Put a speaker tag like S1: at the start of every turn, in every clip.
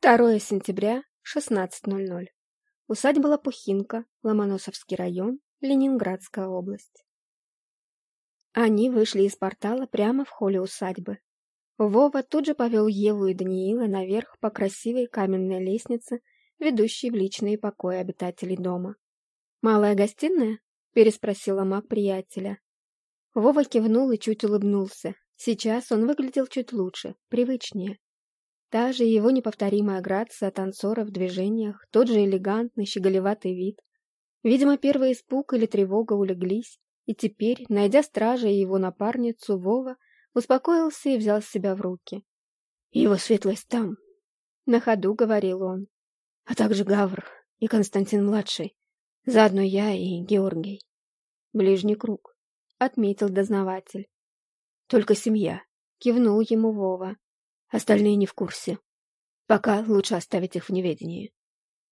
S1: 2 сентября, 16.00. Усадьба Лопухинка, Ломоносовский район, Ленинградская область. Они вышли из портала прямо в холле усадьбы. Вова тут же повел Еву и Даниила наверх по красивой каменной лестнице, ведущей в личные покои обитателей дома. «Малая гостиная?» — переспросила маг приятеля. Вова кивнул и чуть улыбнулся. Сейчас он выглядел чуть лучше, привычнее. Та же его неповторимая грация танцора в движениях, тот же элегантный, щеголеватый вид. Видимо, первый испуг или тревога улеглись, и теперь, найдя стража и его напарницу, Вова успокоился и взял себя в руки. «Его светлость там», — на ходу говорил он, — «а также Гавр и Константин-младший, заодно я и Георгий». «Ближний круг», — отметил дознаватель. «Только семья», — кивнул ему Вова. Остальные не в курсе. Пока лучше оставить их в неведении.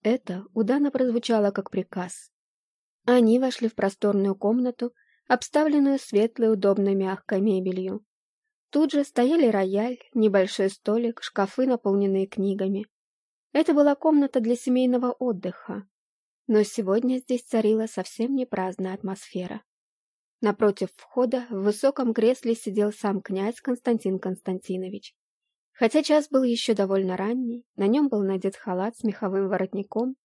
S1: Это у Дана прозвучало как приказ. Они вошли в просторную комнату, обставленную светлой, удобной, мягкой мебелью. Тут же стояли рояль, небольшой столик, шкафы, наполненные книгами. Это была комната для семейного отдыха. Но сегодня здесь царила совсем не праздная атмосфера. Напротив входа в высоком кресле сидел сам князь Константин Константинович. Хотя час был еще довольно ранний, на нем был надет халат с меховым воротником,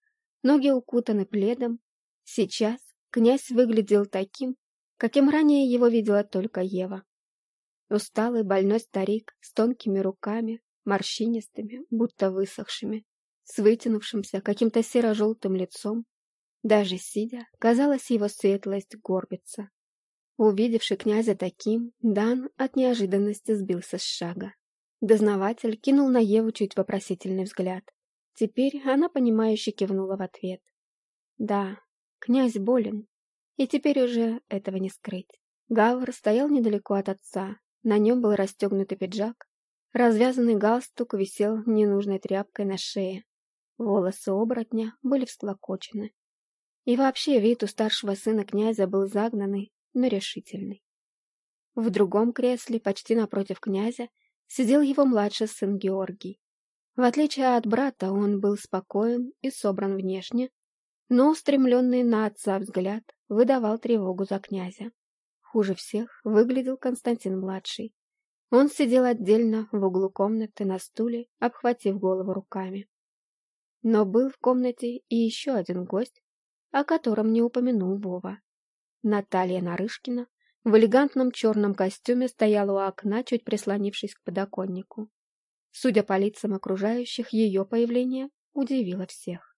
S1: ноги укутаны пледом. Сейчас князь выглядел таким, каким ранее его видела только Ева. Усталый больной старик с тонкими руками, морщинистыми, будто высохшими, с вытянувшимся каким-то серо-желтым лицом. Даже сидя, казалось, его светлость горбится. Увидевший князя таким, Дан от неожиданности сбился с шага. Дознаватель кинул на Еву чуть вопросительный взгляд. Теперь она, понимающе кивнула в ответ. Да, князь болен, и теперь уже этого не скрыть. Гавр стоял недалеко от отца, на нем был расстегнутый пиджак, развязанный галстук висел ненужной тряпкой на шее, волосы оборотня были всклокочены. И вообще вид у старшего сына князя был загнанный, но решительный. В другом кресле, почти напротив князя, сидел его младший сын Георгий. В отличие от брата, он был спокоен и собран внешне, но устремленный на отца взгляд выдавал тревогу за князя. Хуже всех выглядел Константин-младший. Он сидел отдельно в углу комнаты на стуле, обхватив голову руками. Но был в комнате и еще один гость, о котором не упомянул Вова. Наталья Нарышкина, в элегантном черном костюме стояла у окна, чуть прислонившись к подоконнику. Судя по лицам окружающих, ее появление удивило всех.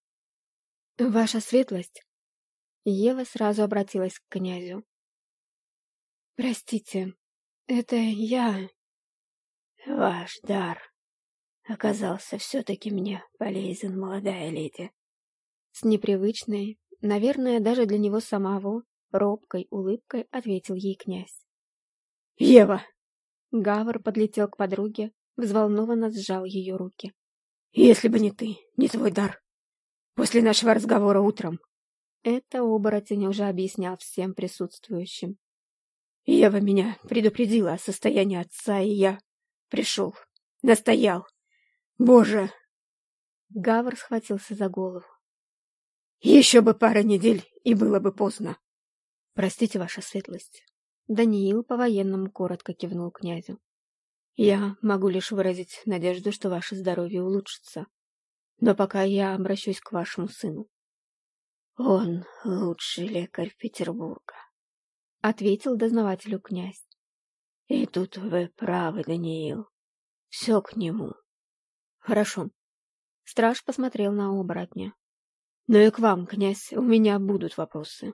S1: «Ваша светлость!» Ева сразу обратилась к князю. «Простите, это я...»
S2: «Ваш дар оказался все-таки мне полезен, молодая леди».
S1: С непривычной, наверное, даже для него самого, Робкой улыбкой ответил ей князь.
S2: «Ева!»
S1: Гавр подлетел к подруге, взволнованно сжал ее руки.
S2: «Если бы не ты, не твой дар. После нашего разговора утром...»
S1: Это оборотень уже объяснял всем присутствующим.
S2: Ева меня предупредила о состоянии отца, и я пришел, настоял. Боже!»
S1: Гавр схватился за голову.
S2: «Еще бы пара недель, и было бы поздно.
S1: Простите, ваша светлость. Даниил по-военному коротко кивнул князю. Я могу лишь выразить надежду, что ваше здоровье улучшится. Но пока я обращусь к вашему сыну.
S2: Он лучший лекарь Петербурга, — ответил дознавателю князь. И тут вы правы, Даниил. Все к нему.
S1: Хорошо. Страж посмотрел на оборотня. Но ну и к вам, князь, у меня будут вопросы.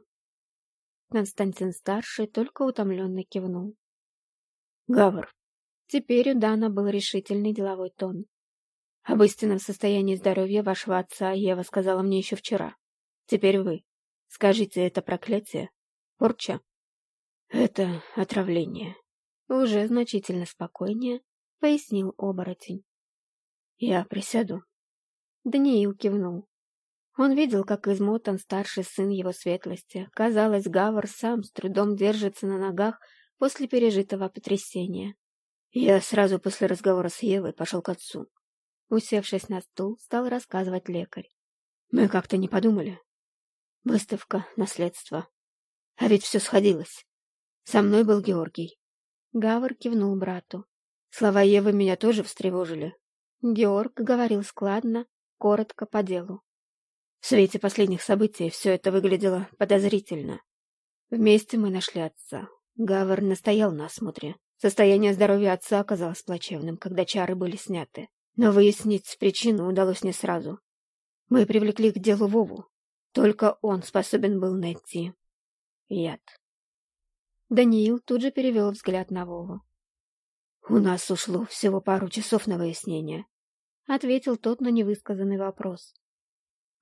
S1: Константин-старший только утомленно кивнул.
S2: Гавр.
S1: Теперь у Дана был решительный деловой тон. Об истинном состоянии здоровья вашего отца Ева сказала мне еще вчера. Теперь вы. Скажите, это проклятие? Порча?
S2: Это отравление.
S1: Уже значительно спокойнее, пояснил оборотень.
S2: Я присяду.
S1: Даниил кивнул. Он видел, как измотан старший сын его светлости. Казалось, Гавр сам с трудом держится на ногах после пережитого потрясения.
S2: Я сразу после разговора с Евой пошел к отцу.
S1: Усевшись на стул, стал рассказывать лекарь.
S2: Мы как-то не подумали. Выставка, наследство. А ведь все сходилось. Со мной был Георгий.
S1: Гавр кивнул брату.
S2: Слова Евы меня тоже встревожили.
S1: Георг говорил складно, коротко по делу.
S2: В свете последних событий все это выглядело подозрительно. Вместе мы нашли отца. Гавр настоял на осмотре. Состояние здоровья отца оказалось плачевным, когда чары были сняты. Но выяснить причину удалось не сразу. Мы привлекли к делу Вову. Только он способен был найти яд.
S1: Даниил тут же перевел взгляд на Вову.
S2: «У нас ушло всего пару часов на выяснение», — ответил тот на невысказанный вопрос.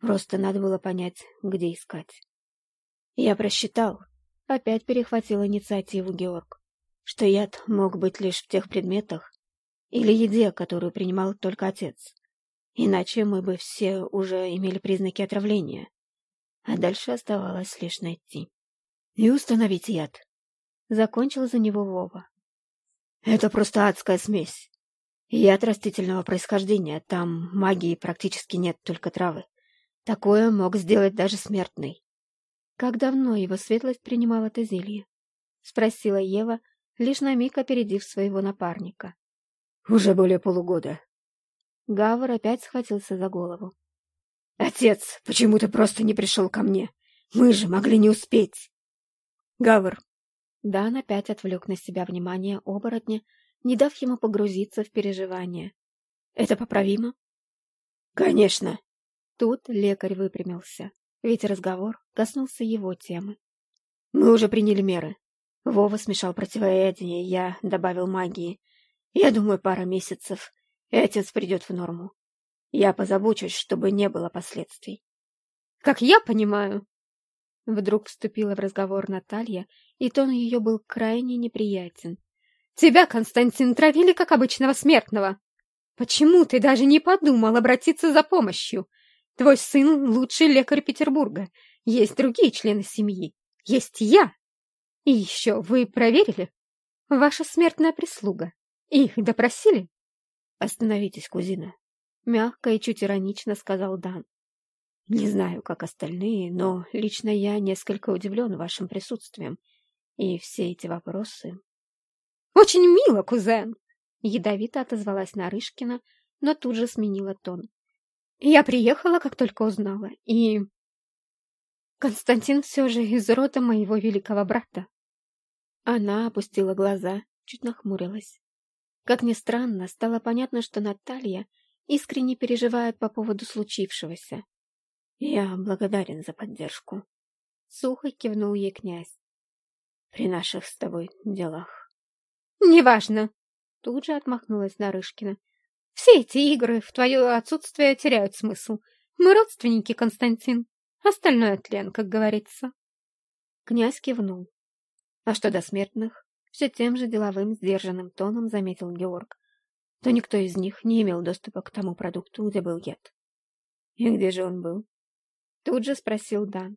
S2: «Просто надо было понять, где искать». «Я просчитал», — опять перехватил инициативу Георг, «что яд мог быть лишь в тех предметах или еде, которую принимал только отец. Иначе мы бы все уже имели признаки отравления, а дальше оставалось лишь найти и установить яд». Закончил за него Вова. Это просто адская смесь. Яд растительного происхождения. Там магии практически нет, только травы. Такое мог сделать даже смертный.
S1: Как давно его светлость принимал это зелье? Спросила Ева, лишь на миг опередив своего напарника.
S2: Уже более полугода.
S1: Гавр опять схватился за голову.
S2: Отец, почему ты просто не пришел ко мне? Мы же могли не успеть.
S1: Гавр, Дан опять отвлек на себя внимание оборотня, не дав ему погрузиться в переживания. «Это поправимо?»
S2: «Конечно!»
S1: Тут лекарь выпрямился, ведь разговор коснулся его темы.
S2: «Мы уже приняли меры. Вова смешал противоядие, я добавил магии. Я думаю, пара месяцев, и отец придет в норму. Я позабочусь, чтобы не было последствий».
S1: «Как я понимаю, Вдруг вступила в разговор Наталья, и тон ее был крайне неприятен. «Тебя, Константин, травили, как обычного смертного. Почему ты даже не подумал обратиться за помощью? Твой сын — лучший лекарь Петербурга. Есть другие члены семьи. Есть я. И еще вы проверили? Ваша смертная прислуга. Их допросили?»
S2: «Остановитесь, кузина», — мягко и чуть иронично сказал Дан. Не знаю, как остальные, но лично я несколько удивлен вашим присутствием. И все эти вопросы...
S1: «Очень мило, кузен!» Ядовито отозвалась Нарышкина, но тут же сменила тон. «Я приехала, как только узнала, и...» «Константин все же из рода моего великого брата». Она опустила глаза, чуть нахмурилась. Как ни странно, стало понятно, что Наталья искренне переживает по поводу случившегося.
S2: Я благодарен за поддержку.
S1: Сухо кивнул ей князь.
S2: При наших с тобой делах.
S1: Неважно. Тут же отмахнулась Нарышкина. Все эти игры в твое отсутствие теряют смысл. Мы родственники, Константин. Остальное тлен, как говорится. Князь кивнул. А что до смертных? Все тем же деловым, сдержанным тоном заметил Георг. То никто из них не имел доступа к тому продукту, где был яд. И где же он был? Тут же спросил Дан.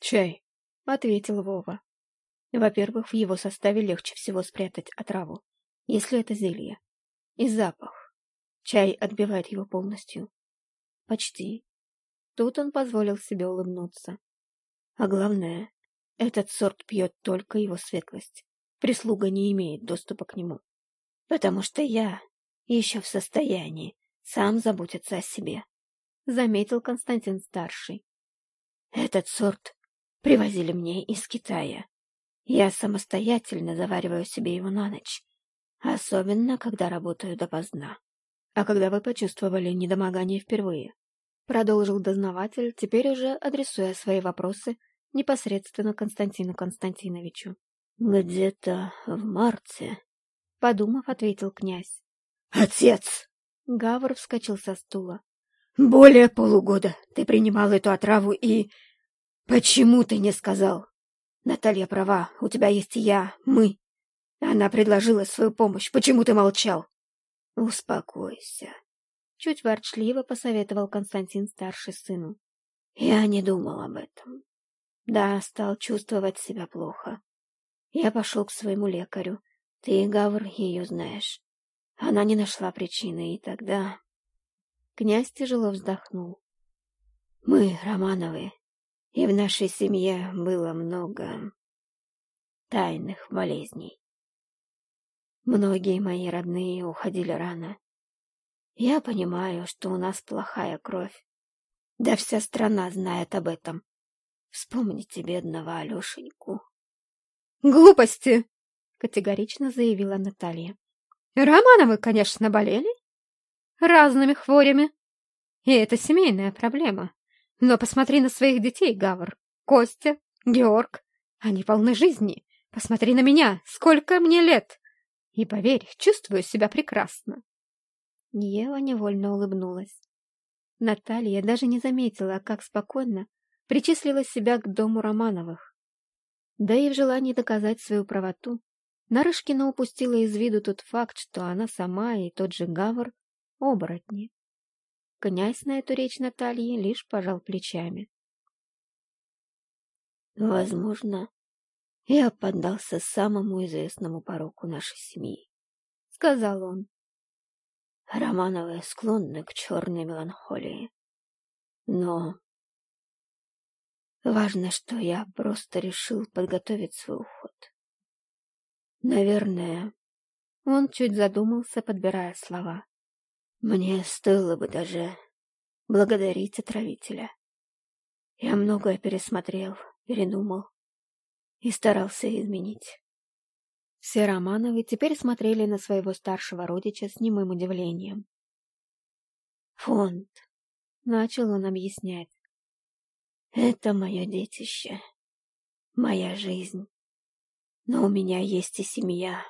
S2: «Чай», —
S1: ответил Вова.
S2: Во-первых, в его составе легче всего спрятать отраву, если это зелье. И запах. Чай отбивает его полностью. Почти. Тут он позволил себе улыбнуться. А главное, этот сорт пьет только его светлость. Прислуга не имеет доступа к нему. Потому что я еще в состоянии сам заботиться о себе, — заметил Константин-старший. Этот сорт привозили мне из Китая. Я самостоятельно завариваю себе его на ночь, особенно когда работаю допоздна. А когда вы почувствовали недомогание впервые? Продолжил дознаватель, теперь уже адресуя свои вопросы непосредственно Константину Константиновичу. «Где-то в марте», — подумав, ответил князь. «Отец!» — Гавр вскочил со стула. Более полугода ты принимал эту отраву и... Почему ты не сказал? Наталья права, у тебя есть я, мы. Она предложила свою помощь. Почему ты молчал? Успокойся. Чуть ворчливо посоветовал Константин старший сыну. Я не думал об этом. Да, стал чувствовать себя плохо. Я пошел к своему лекарю. Ты, Гавр, ее знаешь. Она не нашла причины, и тогда... Князь тяжело вздохнул. Мы, Романовы, и в нашей семье было много тайных болезней. Многие мои родные уходили рано. Я понимаю, что у нас плохая кровь. Да вся страна знает об этом. Вспомните бедного Алешеньку.
S1: «Глупости!» — категорично заявила Наталья. «Романовы, конечно, болели. Разными хворями. И это семейная проблема. Но посмотри на своих детей, Гавр. Костя, Георг. Они полны жизни. Посмотри на меня. Сколько мне лет. И поверь, чувствую себя прекрасно.
S2: Ева невольно улыбнулась. Наталья даже не заметила, как спокойно причислила себя к дому Романовых. Да и в желании доказать свою правоту, Нарышкина упустила из виду тот факт, что она сама и тот же Гавр — оборотни. Князь на эту речь Натальи лишь пожал плечами. «Возможно, я поддался самому известному пороку нашей семьи», — сказал он. «Романовы склонны к черной меланхолии. Но важно, что я просто решил подготовить свой уход. Наверное, он чуть задумался, подбирая слова. Мне стоило бы даже благодарить отравителя. Я многое пересмотрел, передумал и старался изменить. Все Романовы теперь смотрели на своего старшего родича с немым удивлением. «Фонд», — начал он объяснять, — «это мое детище, моя жизнь. Но у меня есть и семья,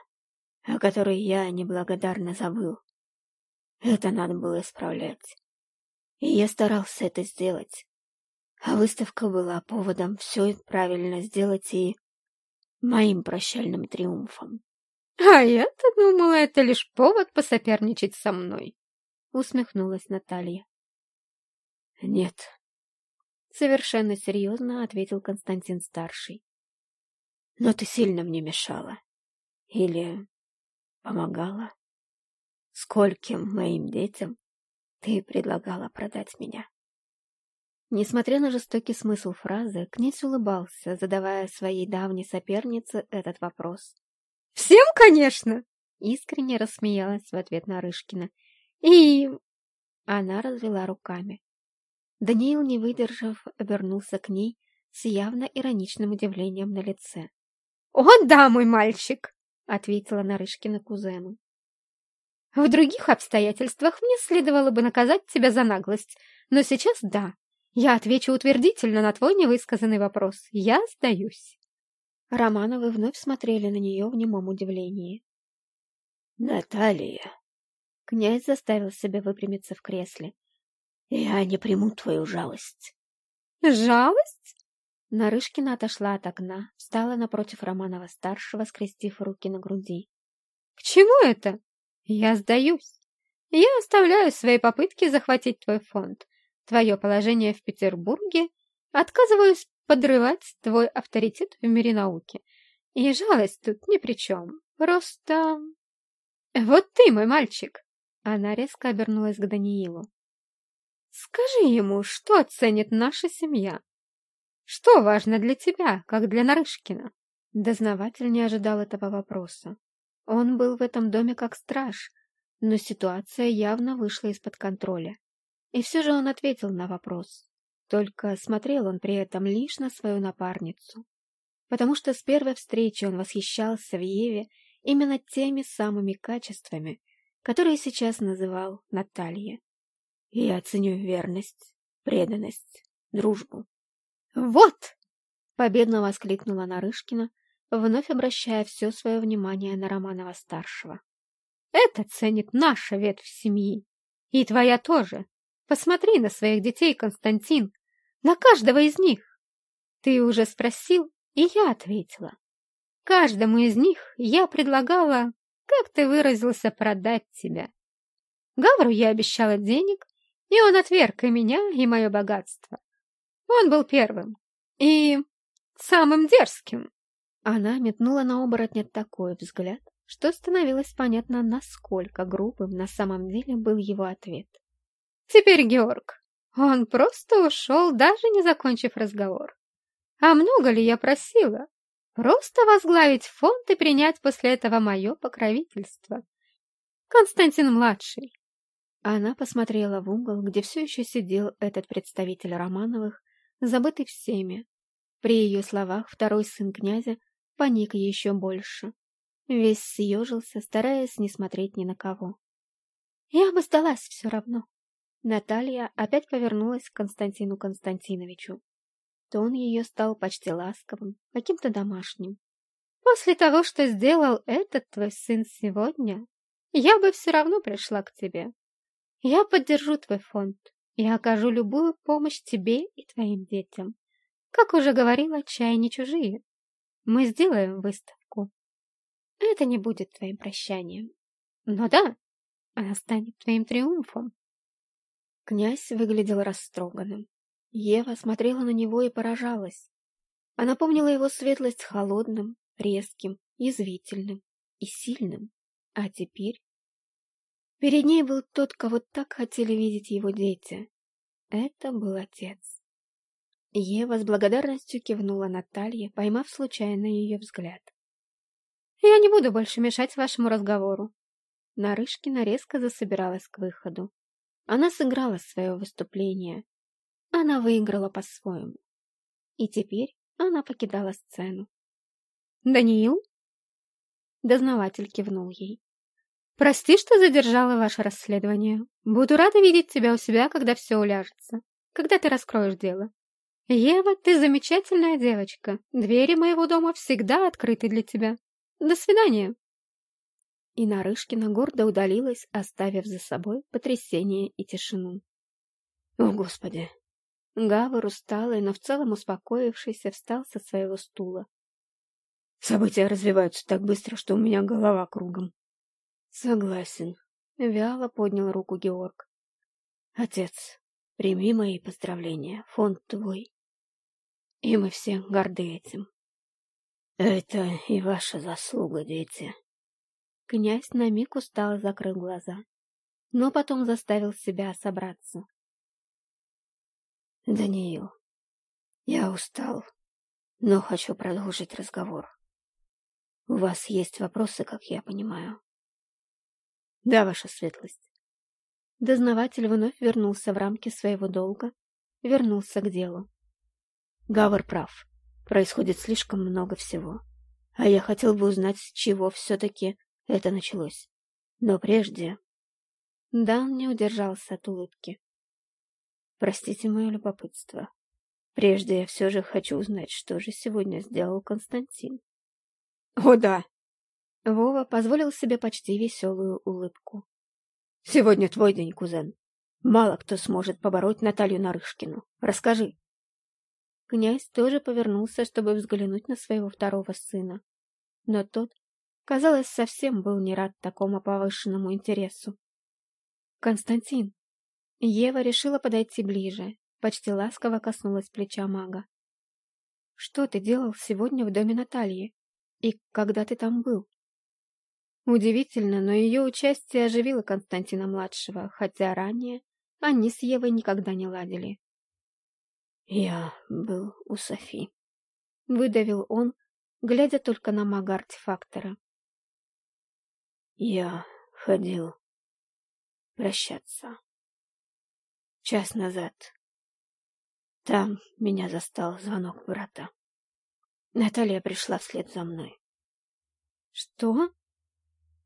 S2: о которой я неблагодарно забыл. Это надо было исправлять. И я старался это сделать. А выставка была поводом все правильно сделать и моим прощальным триумфом.
S1: — А я-то думала, это лишь повод посоперничать со мной, — усмехнулась Наталья.
S2: — Нет, — совершенно серьезно ответил Константин-старший. — Но ты сильно мне мешала. Или помогала? Скольким моим детям ты предлагала продать меня? Несмотря на жестокий смысл фразы, князь улыбался, задавая своей давней сопернице этот вопрос.
S1: «Всем, конечно!» — искренне рассмеялась в ответ на Рышкина. «И...»
S2: Она развела руками. Даниил, не выдержав, обернулся к ней с явно ироничным удивлением на лице.
S1: «О, да, мой мальчик!» — ответила Нарышкина кузену. В других обстоятельствах мне следовало бы наказать тебя за наглость, но сейчас да. Я отвечу утвердительно на твой невысказанный вопрос. Я сдаюсь.
S2: Романовы вновь смотрели на нее в немом удивлении. «Наталья!» Князь заставил себя выпрямиться в кресле. «Я не приму твою жалость».
S1: «Жалость?»
S2: Нарышкина отошла от окна, встала напротив Романова-старшего, скрестив руки на груди.
S1: «К чему это?» Я сдаюсь. Я оставляю свои попытки захватить твой фонд, твое положение в Петербурге, отказываюсь подрывать твой авторитет в мире науки. И жалость тут ни при чем. Просто... Вот ты, мой мальчик. Она резко обернулась к Даниилу. Скажи ему, что оценит наша семья. Что важно для тебя, как для Нарышкина?
S2: Дознаватель не ожидал этого вопроса. Он был в этом доме как страж, но ситуация явно вышла из-под контроля. И все же он ответил на вопрос. Только смотрел он при этом лишь на свою напарницу. Потому что с первой встречи он восхищался в Еве именно теми самыми качествами, которые сейчас называл Наталья. Я ценю верность, преданность, дружбу.
S1: «Вот!»
S2: — победно воскликнула Нарышкина, вновь обращая все свое внимание на Романова-старшего.
S1: «Это ценит наша ветвь семьи. И твоя тоже. Посмотри на своих детей, Константин, на каждого из них. Ты уже спросил, и я ответила. Каждому из них я предлагала, как ты выразился, продать тебя. Гавру я обещала денег, и он отверг и меня, и мое богатство. Он был первым и самым дерзким.
S2: Она метнула на оборотня такой взгляд, что становилось понятно, насколько грубым на самом деле был его ответ.
S1: Теперь Георг. Он просто ушел, даже не закончив разговор. А много ли я просила? Просто возглавить фонд и принять после этого мое покровительство. Константин-младший. Она посмотрела в угол, где все еще сидел этот представитель Романовых, забытый всеми. При ее словах второй сын князя паник еще больше. Весь съежился, стараясь не смотреть ни на кого. Я бы сдалась все равно. Наталья опять повернулась к Константину Константиновичу. Тон ее стал почти ласковым, каким-то домашним. «После того, что сделал этот твой сын сегодня, я бы все равно пришла к тебе. Я поддержу твой фонд. Я окажу любую помощь тебе и твоим детям. Как уже говорила, чай не чужие. Мы сделаем выставку. Это не будет твоим прощанием. Но да, она станет твоим триумфом. Князь выглядел растроганным. Ева смотрела на него и поражалась. Она помнила его светлость холодным, резким, язвительным и сильным. А теперь... Перед ней был тот, кого так хотели видеть его дети. Это был отец. Ева с благодарностью кивнула Наталье, поймав случайно ее взгляд. «Я не буду больше мешать вашему разговору». Нарышкина резко засобиралась к выходу. Она сыграла свое выступление, она выиграла по-своему. И теперь она покидала сцену. «Даниил?» Дознаватель кивнул ей. «Прости, что задержала ваше расследование. Буду рада видеть тебя у себя, когда все уляжется, когда ты раскроешь дело. Ева, ты замечательная девочка. Двери моего дома всегда открыты для тебя. До свидания!» И Нарышкина гордо удалилась, оставив за собой потрясение и тишину. «О, Господи! Гавар, усталый, но в целом успокоившийся, встал со своего стула. События развиваются так быстро, что у меня голова кругом. Согласен. Вяло поднял руку Георг. Отец, прими мои поздравления. Фонд твой. И мы все горды этим. Это и ваша заслуга, дети. Князь на миг устало закрыл глаза, но потом заставил себя собраться. Даниил, я устал, но хочу продолжить разговор. У вас есть вопросы, как я понимаю? Да, ваша светлость. Дознаватель вновь вернулся в рамки своего долга, вернулся к делу. Гавр прав. Происходит слишком много всего. А я хотел бы узнать, с чего все-таки это началось. Но прежде... Дан не удержался от улыбки. Простите мое любопытство. Прежде я все же хочу узнать, что же сегодня сделал Константин. О, да! Вова позволил себе почти веселую улыбку. Сегодня твой день, кузен. Мало кто сможет побороть Наталью Нарышкину. Расскажи. Князь тоже повернулся, чтобы взглянуть на своего второго сына. Но тот, казалось, совсем был не рад такому повышенному интересу. «Константин, Ева решила подойти ближе, почти ласково коснулась плеча мага. «Что ты делал сегодня в доме Натальи? И когда ты там был?» Удивительно, но ее участие оживило Константина-младшего, хотя ранее они с Евой никогда не ладили. «Я был у Софи», — выдавил он, глядя только на мага-артефактора. «Я ходил прощаться» час назад. Там меня застал звонок брата. Наталья пришла вслед за мной. Что?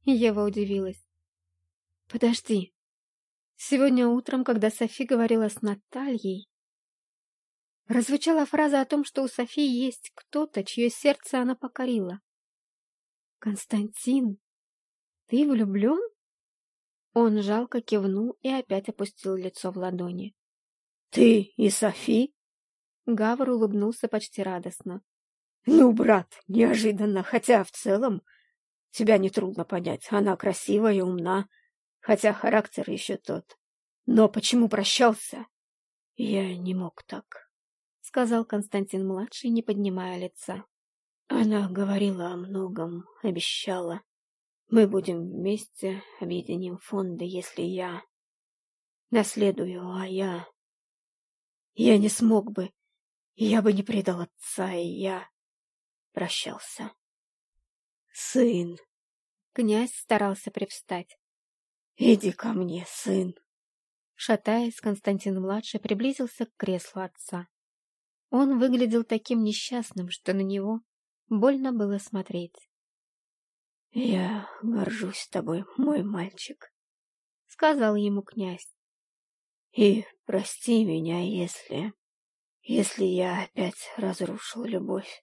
S1: Ева удивилась. Подожди. Сегодня утром, когда Софи говорила с Натальей, прозвучала фраза о том, что у Софи есть кто-то, чье сердце она покорила. Константин, ты влюблен? Он жалко кивнул и опять опустил лицо в ладони. «Ты и Софи?» Гавр улыбнулся почти радостно. «Ну, брат, неожиданно, хотя в целом тебя нетрудно понять. Она красивая и умна, хотя характер еще тот. Но почему прощался?» «Я не мог так», — сказал Константин-младший, не поднимая лица. Она говорила о многом, обещала. Мы будем вместе, объединим фонды, если я...
S2: наследую, а я... Я не смог бы, я бы не предал отца, и я прощался. Сын. Князь старался привстать. Иди ко мне, сын. Шатаясь, Константин-младший приблизился к креслу отца. Он выглядел таким несчастным, что на него больно было смотреть. «Я горжусь тобой, мой мальчик», — сказал ему князь. «И прости меня, если... если я опять разрушил любовь.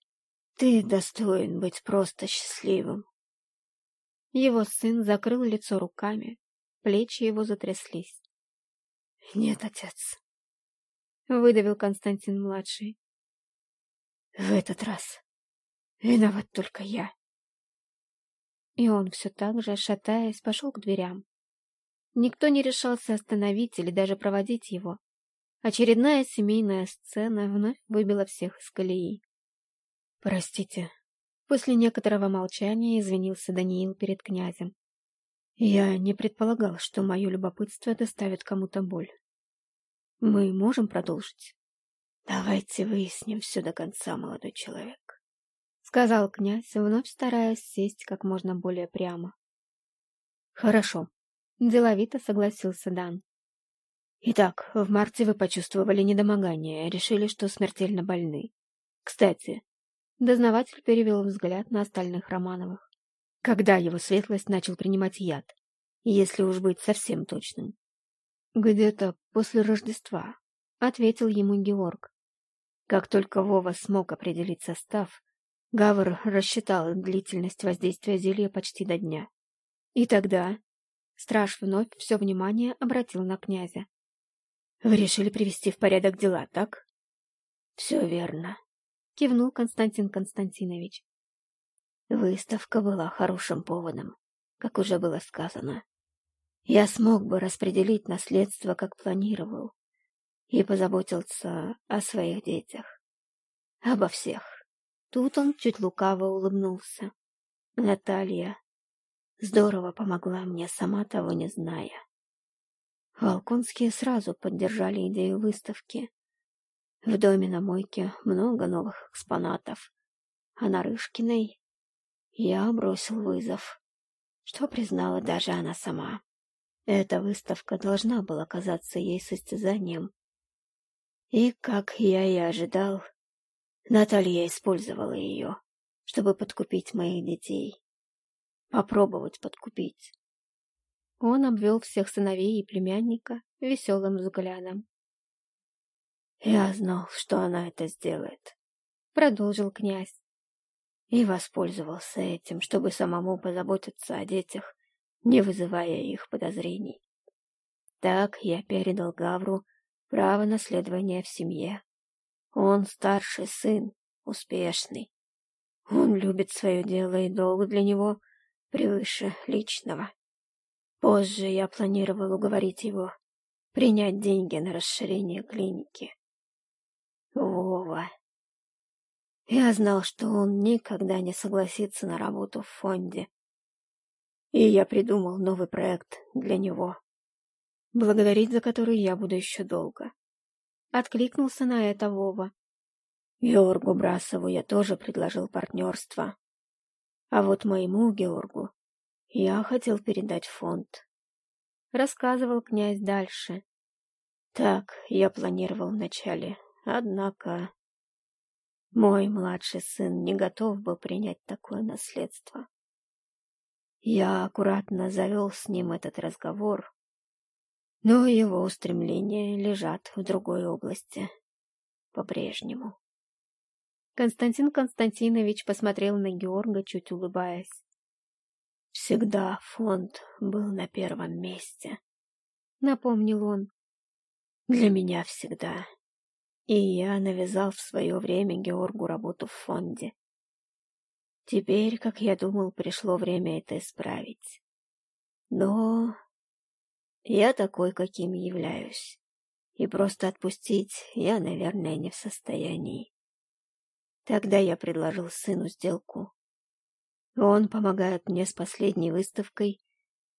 S2: Ты достоин быть просто счастливым». Его сын закрыл лицо руками, плечи его затряслись. «Нет, отец», — выдавил Константин-младший. «В этот раз виноват только я». И он все так же, шатаясь, пошел к дверям. Никто не решался остановить или даже проводить его. Очередная семейная сцена вновь выбила всех из колеи. «Простите». После некоторого молчания извинился Даниил перед князем. «Я не предполагал, что мое любопытство доставит кому-то боль. Мы можем продолжить?» «Давайте выясним все до конца, молодой человек» сказал князь, вновь стараясь сесть как можно более прямо. Хорошо, деловито согласился Дан. Итак, в марте вы почувствовали недомогание, решили, что смертельно больны. Кстати, дознаватель перевел взгляд на остальных Романовых. Когда его светлость начал принимать яд, если уж быть совсем точным? Где-то после Рождества, ответил ему Георг. Как только Вова смог определить состав, Гавр рассчитал длительность воздействия зелья почти до дня. И тогда страж вновь все внимание обратил на князя. «Вы решили привести в порядок дела, так?» «Все верно», — кивнул Константин Константинович. Выставка была хорошим поводом, как уже было сказано. Я смог бы распределить наследство, как планировал, и позаботился о своих детях. Обо всех. Тут он чуть лукаво улыбнулся. Наталья здорово помогла мне, сама того не зная. Волконские сразу поддержали идею выставки. В доме на мойке много новых экспонатов, а на Рышкиной я бросил вызов, что признала даже она сама. Эта выставка должна была казаться ей состязанием. И, как я и ожидал, Наталья использовала ее, чтобы подкупить моих детей. Попробовать подкупить. Он обвел всех сыновей и племянника веселым взглядом. «Я знал, что она это сделает», — продолжил князь. И воспользовался этим, чтобы самому позаботиться о детях, не вызывая их подозрений. Так я передал Гавру право наследования в семье, он старший сын, успешный. Он любит свое дело, и долг для него превыше личного. Позже я планировал уговорить его принять деньги на расширение клиники. Вова. Я знал, что он никогда не согласится на работу в фонде. И я придумал новый проект для него, благодарить за который я буду еще долго. Откликнулся на это Вова. Георгу Брасову я тоже предложил партнерство. А вот моему Георгу я хотел передать фонд. Рассказывал князь дальше. Так я планировал вначале, однако... Мой младший сын не готов был принять такое наследство. Я аккуратно завел с ним этот разговор, но его устремления лежат в другой области. По-прежнему. Константин Константинович посмотрел на Георга, чуть улыбаясь. «Всегда фонд был на первом месте», — напомнил он. «Для меня всегда. И я навязал в свое время Георгу работу в фонде. Теперь, как я думал, пришло время это исправить. Но я такой, каким являюсь. И просто отпустить я, наверное, не в состоянии. Тогда я предложил сыну сделку. Он помогает мне с последней выставкой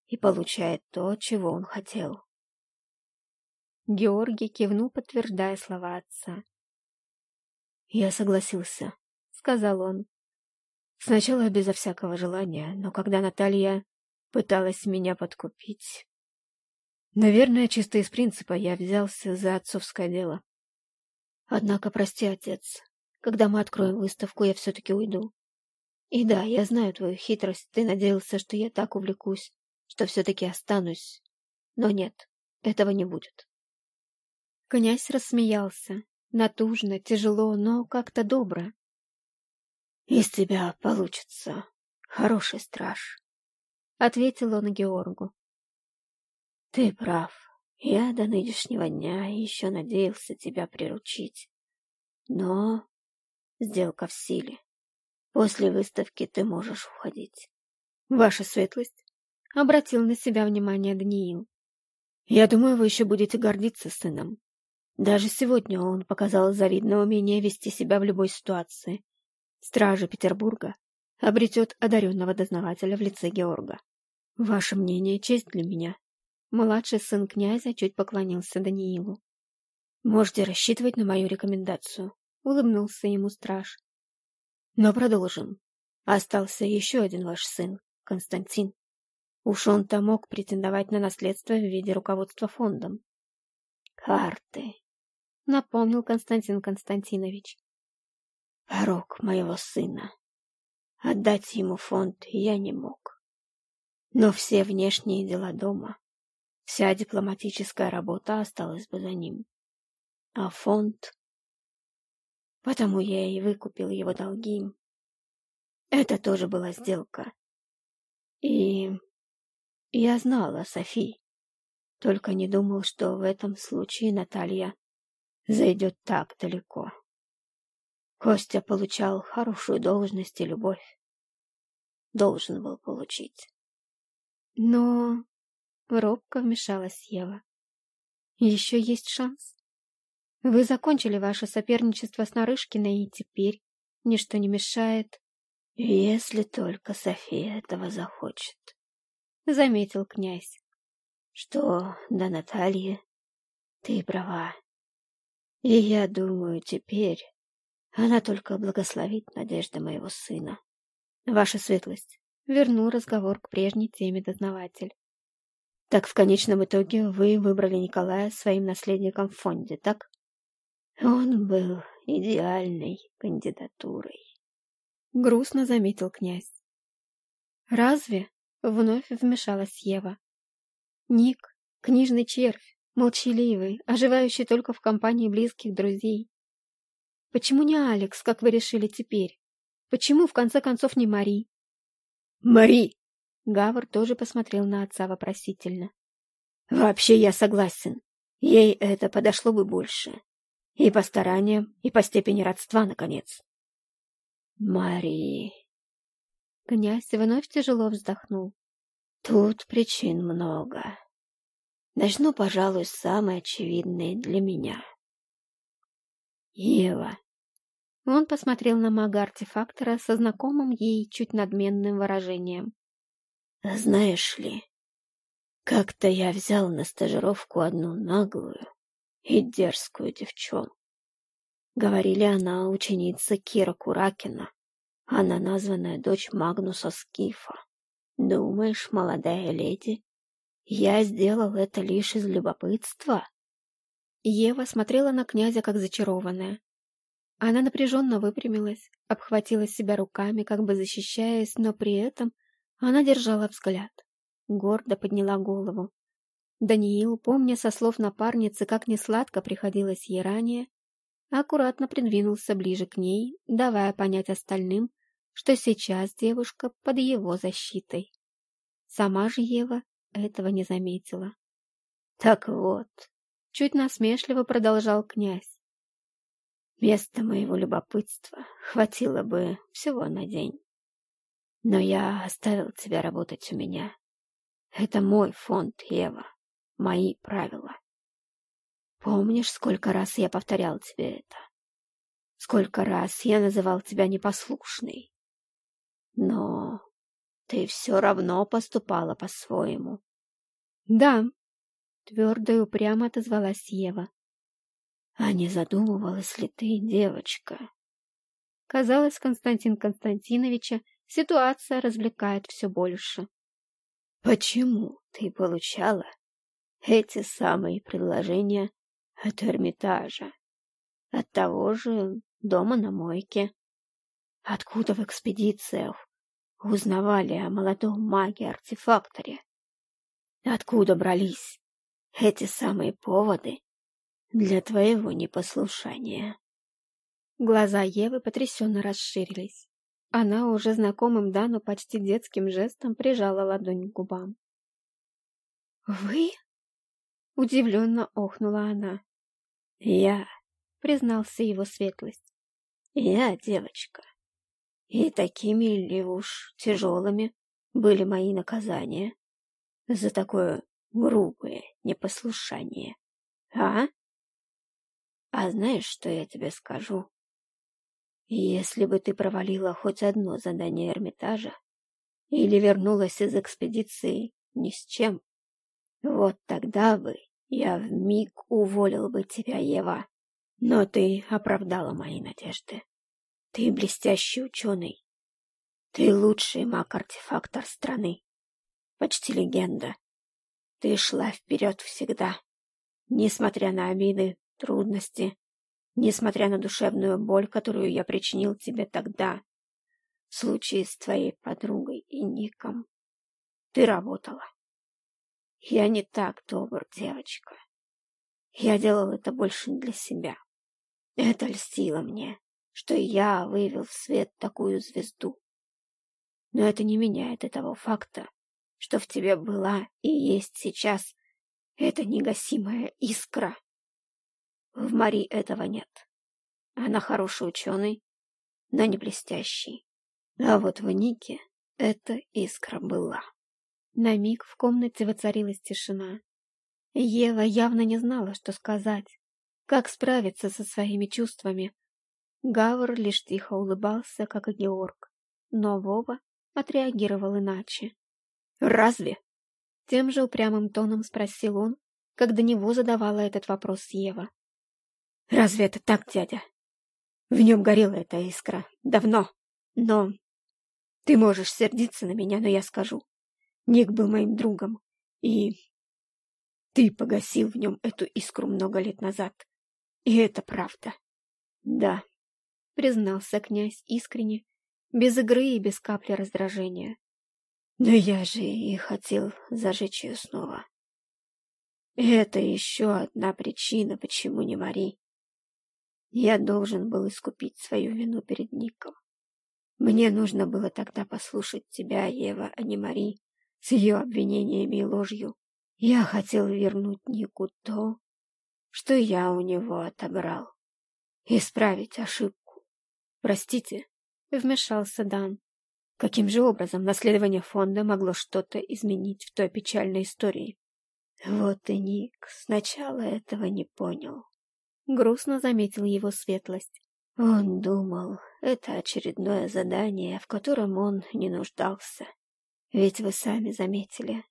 S2: и получает то, чего он хотел.
S1: Георгий кивнул, подтверждая слова отца.
S2: «Я согласился», — сказал он. «Сначала безо всякого желания, но когда Наталья пыталась меня подкупить...» Наверное, чисто из принципа я взялся за отцовское дело. Однако, прости, отец, когда мы откроем выставку, я все-таки уйду. И да, я знаю твою хитрость, ты надеялся, что я так увлекусь, что все-таки останусь. Но нет, этого не будет.
S1: Князь рассмеялся, натужно, тяжело, но как-то добро.
S2: «Из тебя получится хороший страж», — ответил он Георгу. «Ты прав. Я до нынешнего дня еще надеялся тебя приручить. Но сделка в силе. После выставки ты можешь уходить».
S1: «Ваша светлость», — обратил на себя внимание Даниил.
S2: «Я думаю, вы еще будете гордиться сыном. Даже сегодня он показал завидное умение вести себя в любой ситуации. Стража Петербурга обретет одаренного дознавателя в лице Георга. Ваше мнение — честь для меня.
S1: Младший сын князя чуть поклонился Даниилу.
S2: «Можете рассчитывать на мою рекомендацию», —
S1: улыбнулся ему страж.
S2: «Но продолжим. Остался еще один ваш сын, Константин. Уж он-то мог претендовать на наследство в виде руководства фондом». «Карты», — напомнил Константин Константинович. «Порог моего сына. Отдать ему фонд я не мог. Но все внешние дела дома Вся дипломатическая работа осталась бы за ним. А фонд... Потому я и выкупил его долги. Это тоже была сделка. И я знала Софи, только не думал, что в этом случае Наталья зайдет так далеко. Костя получал хорошую должность и любовь. Должен был получить.
S1: Но Робко вмешалась Ева. «Еще есть шанс. Вы закончили ваше соперничество с Нарышкиной, и теперь ничто не мешает...»
S2: «Если только София этого захочет», —
S1: заметил князь.
S2: «Что до Натальи, ты права. И я думаю, теперь она только благословит надежды моего сына.
S1: Ваша светлость, вернул разговор к прежней теме дознаватель.
S2: Так в конечном итоге вы выбрали Николая своим наследником в фонде, так? Он был идеальной кандидатурой.
S1: Грустно заметил князь. Разве? Вновь вмешалась Ева. Ник, книжный червь, молчаливый, оживающий только в компании близких друзей. Почему не Алекс, как вы решили теперь? Почему, в конце концов, не Мари?
S2: Мари!
S1: Гавр тоже посмотрел на отца вопросительно.
S2: «Вообще я согласен. Ей это подошло бы больше. И по стараниям, и по степени родства, наконец». «Марии...»
S1: Князь вновь тяжело вздохнул.
S2: «Тут причин много. Начну, пожалуй, с самой очевидной для меня. Ева».
S1: Он посмотрел на мага-артефактора со знакомым ей чуть надменным выражением.
S2: Знаешь ли, как-то я взял на стажировку одну наглую и дерзкую девчонку. Говорили, она ученица Кира Куракина. Она названная дочь Магнуса Скифа. Думаешь, молодая леди, я сделал это лишь из любопытства?
S1: Ева смотрела на князя как зачарованная. Она напряженно выпрямилась, обхватила себя руками, как бы защищаясь, но при этом она держала взгляд, гордо подняла голову. Даниил, помня со слов напарницы, как несладко приходилось ей ранее, аккуратно придвинулся ближе к ней, давая понять остальным, что сейчас девушка под его защитой. Сама же Ева этого не заметила.
S2: «Так вот», —
S1: чуть насмешливо продолжал князь,
S2: «место моего любопытства хватило бы всего на день. Но я оставил тебя работать у меня. Это мой фонд, Ева. Мои правила. Помнишь, сколько раз я повторял тебе это? Сколько раз я называл тебя непослушной? Но ты все равно поступала по-своему.
S1: Да, Твердо и упрямо отозвалась Ева.
S2: А не задумывалась ли ты, девочка?
S1: Казалось, Константин Константиновича ситуация развлекает все больше.
S2: Почему ты получала эти самые предложения от Эрмитажа? От того же дома на мойке? Откуда в экспедициях узнавали о молодом маге-артефакторе? Откуда брались эти самые поводы для твоего непослушания?
S1: Глаза Евы потрясенно расширились. Она уже знакомым Дану почти детским жестом прижала ладонь к губам. «Вы?» — удивленно охнула она.
S2: «Я», —
S1: признался его светлость.
S2: «Я девочка. И такими ли уж тяжелыми были мои наказания за такое грубое непослушание, а? А знаешь, что я тебе скажу? Если бы ты провалила хоть одно задание Эрмитажа или вернулась из экспедиции ни с чем, вот тогда бы я вмиг уволил бы тебя, Ева. Но ты оправдала мои надежды. Ты блестящий ученый. Ты лучший маг-артефактор страны. Почти легенда. Ты шла вперед всегда. Несмотря на обиды, трудности, несмотря на душевную боль, которую я причинил тебе тогда, в случае с твоей подругой и Ником. Ты работала. Я не так добр, девочка. Я делал это больше для себя. Это льстило мне что я вывел в свет такую звезду. Но это не меняет этого факта, что в тебе была и есть сейчас эта негасимая искра. В Мари этого нет. Она хороший ученый, но не блестящий. А вот в Нике эта искра была.
S1: На миг в комнате воцарилась тишина. Ева явно не знала, что сказать, как справиться со своими чувствами, Гавр лишь тихо улыбался, как и Георг, но Вова отреагировал иначе.
S2: «Разве?»
S1: Тем же упрямым тоном спросил он, как до него задавала этот вопрос Ева.
S2: «Разве это так, дядя? В нем горела эта искра. Давно. Но... Ты можешь сердиться на меня, но я скажу. Ник был моим другом, и... Ты погасил в нем эту искру много лет назад. И это правда. Да, —
S1: признался князь искренне, без игры и без капли раздражения.
S2: «Но я же и хотел зажечь ее снова. Это еще одна причина, почему не Мари. Я должен был искупить свою вину перед Ником. Мне нужно было тогда послушать тебя, Ева, а не Мари, с ее обвинениями и ложью. Я хотел вернуть Нику то, что я у него отобрал, исправить ошибку
S1: «Простите», — вмешался Дан. Каким же образом наследование фонда могло что-то изменить в той печальной истории?
S2: Вот и Ник сначала этого не понял.
S1: Грустно заметил его светлость.
S2: Он думал, это очередное задание, в котором он не нуждался. Ведь вы сами заметили,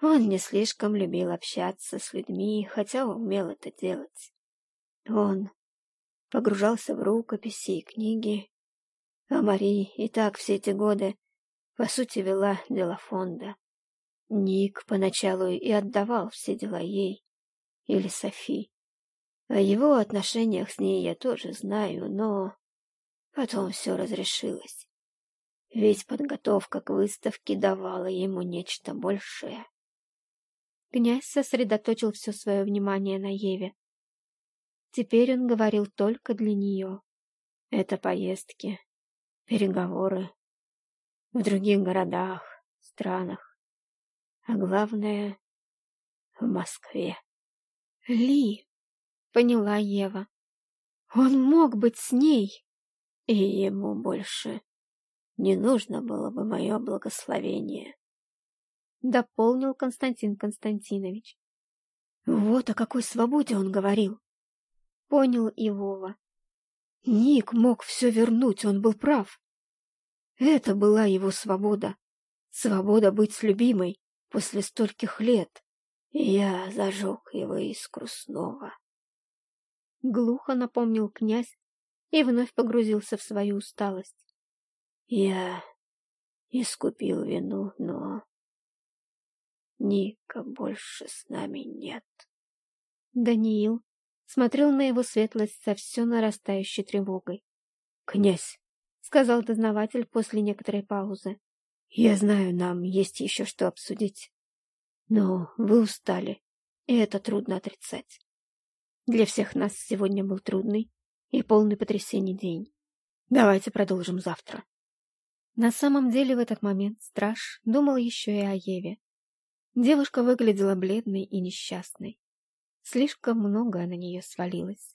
S2: он не слишком любил общаться с людьми, хотя умел это делать. Он погружался в рукописи и книги. А Мари и так все эти годы, по сути, вела дела фонда. Ник поначалу и отдавал все дела ей или Софи. О его отношениях с ней я тоже знаю, но потом все разрешилось. Ведь подготовка к выставке давала ему нечто большее.
S1: Князь сосредоточил все свое внимание на Еве. Теперь он говорил только для нее.
S2: Это поездки, переговоры в других городах, странах, а главное — в Москве.
S1: Ли, поняла Ева. Он мог быть с ней.
S2: И ему больше не нужно было бы мое благословение.
S1: Дополнил Константин Константинович.
S2: Вот о какой свободе он говорил.
S1: Понял и Вова.
S2: Ник мог все вернуть, он был прав. Это была его свобода. Свобода быть с любимой после стольких лет. Я зажег его искру снова.
S1: Глухо напомнил князь и вновь погрузился в свою усталость.
S2: Я искупил вину, но Ника больше с нами нет.
S1: Даниил смотрел на его светлость со все нарастающей тревогой.
S2: «Князь», — сказал дознаватель после некоторой паузы, — «я знаю, нам есть еще что обсудить. Но вы устали, и это трудно отрицать. Для всех нас сегодня был трудный и полный потрясений день. Давайте продолжим завтра».
S1: На самом деле в этот момент страж думал еще и о Еве. Девушка выглядела бледной и несчастной. Слишком многое на нее свалилось.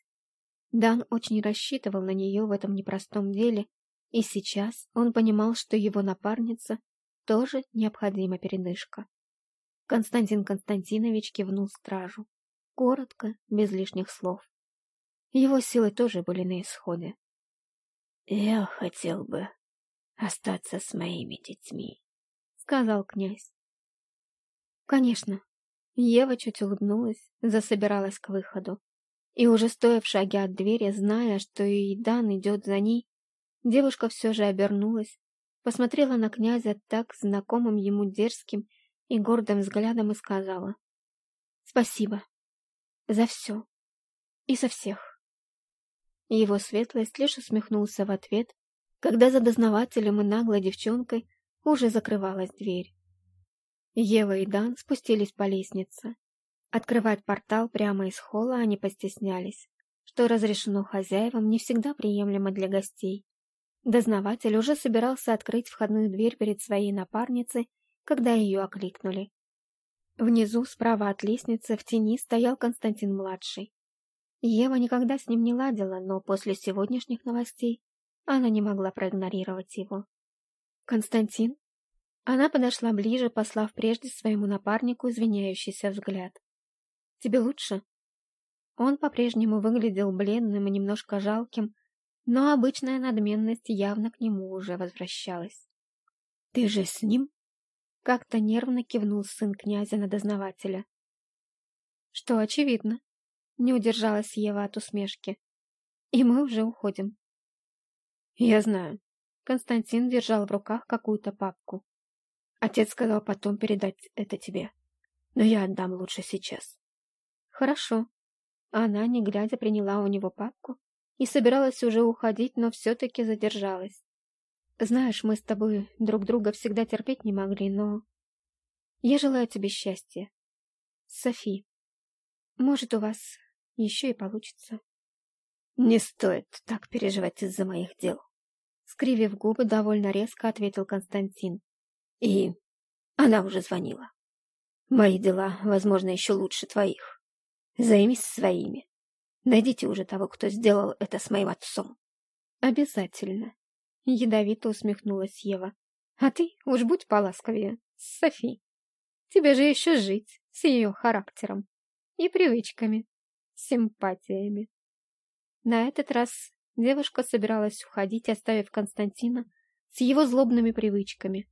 S1: Дан очень рассчитывал на нее в этом непростом деле, и сейчас он понимал, что его напарница тоже необходима передышка. Константин Константинович кивнул стражу. Коротко, без лишних слов. Его силы тоже были на исходе.
S2: «Я хотел бы остаться с моими детьми», — сказал князь.
S1: «Конечно». Ева чуть улыбнулась, засобиралась к выходу. И уже стоя в шаге от двери, зная, что и Дан идет за ней, девушка все же обернулась, посмотрела на князя так знакомым ему дерзким и гордым взглядом и сказала «Спасибо за все и со всех». Его светлость лишь усмехнулся в ответ, когда за дознавателем и наглой девчонкой уже закрывалась дверь. Ева и Дан спустились по лестнице. Открывать портал прямо из холла они постеснялись, что разрешено хозяевам не всегда приемлемо для гостей. Дознаватель уже собирался открыть входную дверь перед своей напарницей, когда ее окликнули. Внизу, справа от лестницы, в тени стоял Константин-младший. Ева никогда с ним не ладила, но после сегодняшних новостей она не могла проигнорировать его. «Константин?» Она подошла ближе, послав прежде своему напарнику извиняющийся взгляд. «Тебе лучше?» Он по-прежнему выглядел бледным и немножко жалким, но обычная надменность явно к нему уже возвращалась.
S2: «Ты же с ним?»
S1: Как-то нервно кивнул сын князя на дознавателя. «Что очевидно», — не удержалась Ева от усмешки. «И мы уже уходим».
S2: «Я знаю».
S1: Константин держал в руках какую-то папку.
S2: Отец сказал потом передать это тебе. Но я отдам лучше сейчас.
S1: Хорошо. Она, не глядя, приняла у него папку и собиралась уже уходить, но все-таки задержалась. Знаешь, мы с тобой друг друга всегда терпеть не могли, но... Я желаю тебе счастья. Софи. Может, у вас еще и получится.
S2: Не стоит так переживать из-за моих дел.
S1: Скривив губы, довольно резко ответил Константин.
S2: И она уже звонила. Мои дела, возможно, еще лучше твоих. Займись своими. Найдите уже того, кто сделал это с моим отцом.
S1: Обязательно. Ядовито усмехнулась Ева. А ты уж будь поласковее, Софи. Тебе же еще жить с ее характером и привычками, симпатиями. На этот раз девушка собиралась уходить, оставив Константина с его злобными привычками,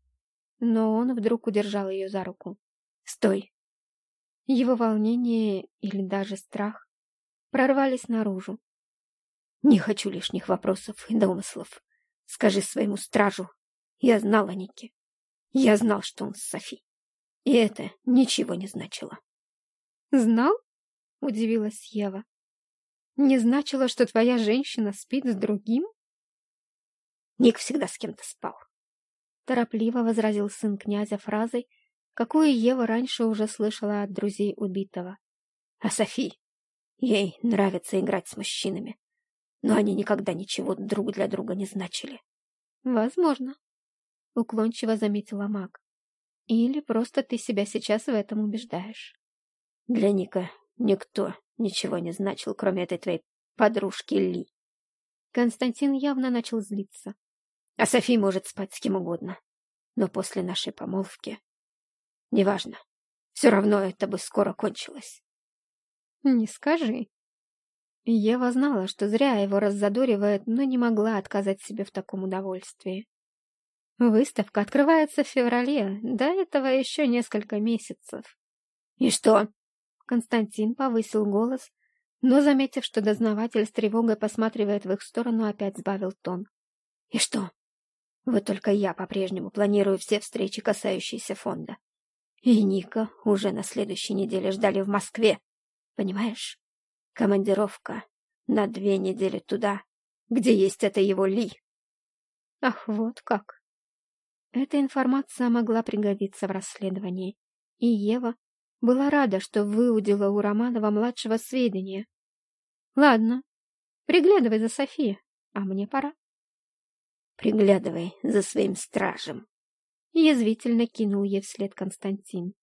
S1: но он вдруг удержал ее за руку.
S2: «Стой!»
S1: Его волнение или даже страх прорвались наружу.
S2: «Не хочу лишних вопросов и домыслов. Скажи своему стражу. Я знал о Нике. Я знал, что он с Софи. И это ничего не значило».
S1: «Знал?» — удивилась Ева. «Не значило, что твоя женщина спит с другим?»
S2: Ник всегда с кем-то спал.
S1: Торопливо возразил сын князя фразой, какую Ева раньше уже слышала от друзей убитого.
S2: А Софи? Ей нравится играть с мужчинами, но они никогда ничего друг для друга не значили.
S1: Возможно, уклончиво заметила маг. Или просто ты себя сейчас в этом убеждаешь.
S2: Для Ника никто ничего не значил, кроме этой твоей подружки Ли.
S1: Константин явно начал злиться.
S2: А Софи может спать с кем угодно. Но после нашей помолвки... Неважно. Все равно это бы скоро кончилось.
S1: Не скажи. Ева знала, что зря его раззадоривает, но не могла отказать себе в таком удовольствии. Выставка открывается в феврале, до этого еще несколько месяцев.
S2: «И что?»
S1: Константин повысил голос, но, заметив, что дознаватель с тревогой посматривает в их сторону, опять сбавил тон.
S2: «И что? Вот только я по-прежнему планирую все встречи, касающиеся фонда. И Ника уже на следующей неделе ждали в Москве. Понимаешь? Командировка на две недели туда, где есть это его Ли.
S1: Ах, вот как. Эта информация могла пригодиться в расследовании, и Ева была рада, что выудила у Романова-младшего сведения. Ладно, приглядывай за Софией, а мне пора.
S2: Приглядывай за своим стражем.
S1: Язвительно кинул ей вслед Константин.